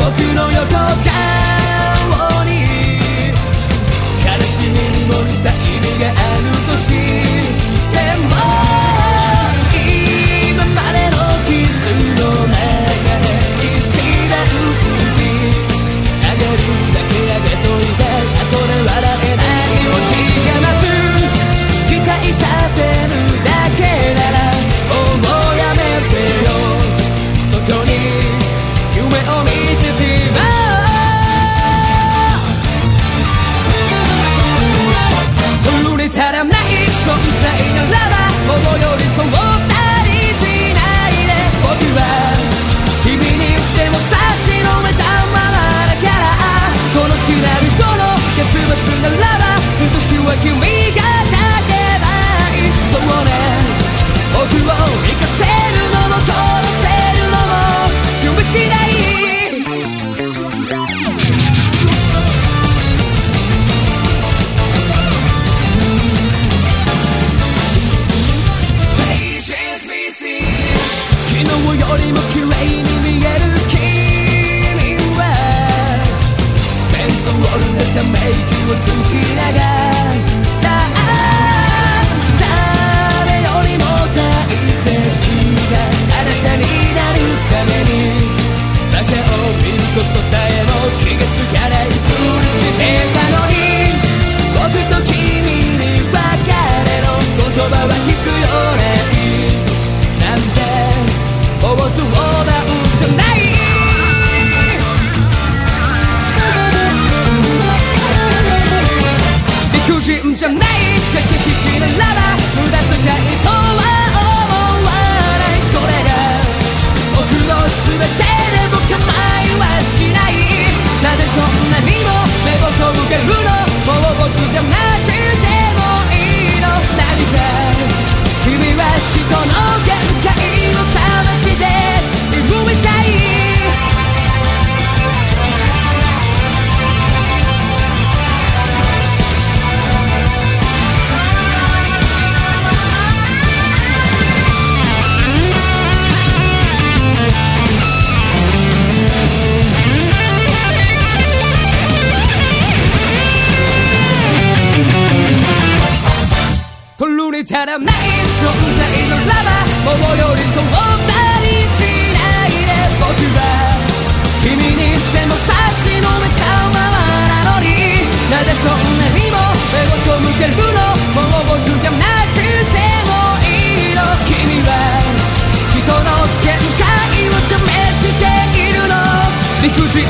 僕の横か存在ならばもう寄り添おう。 심장 나의 별채 깊이는 날아 たらない存在のラバーもう寄り添ったりしないで僕は君にでも差し伸べたままなのになぜそんなにも目を背けるのもう僕じゃなくてもいいの君は人の限界を試しているの理不尽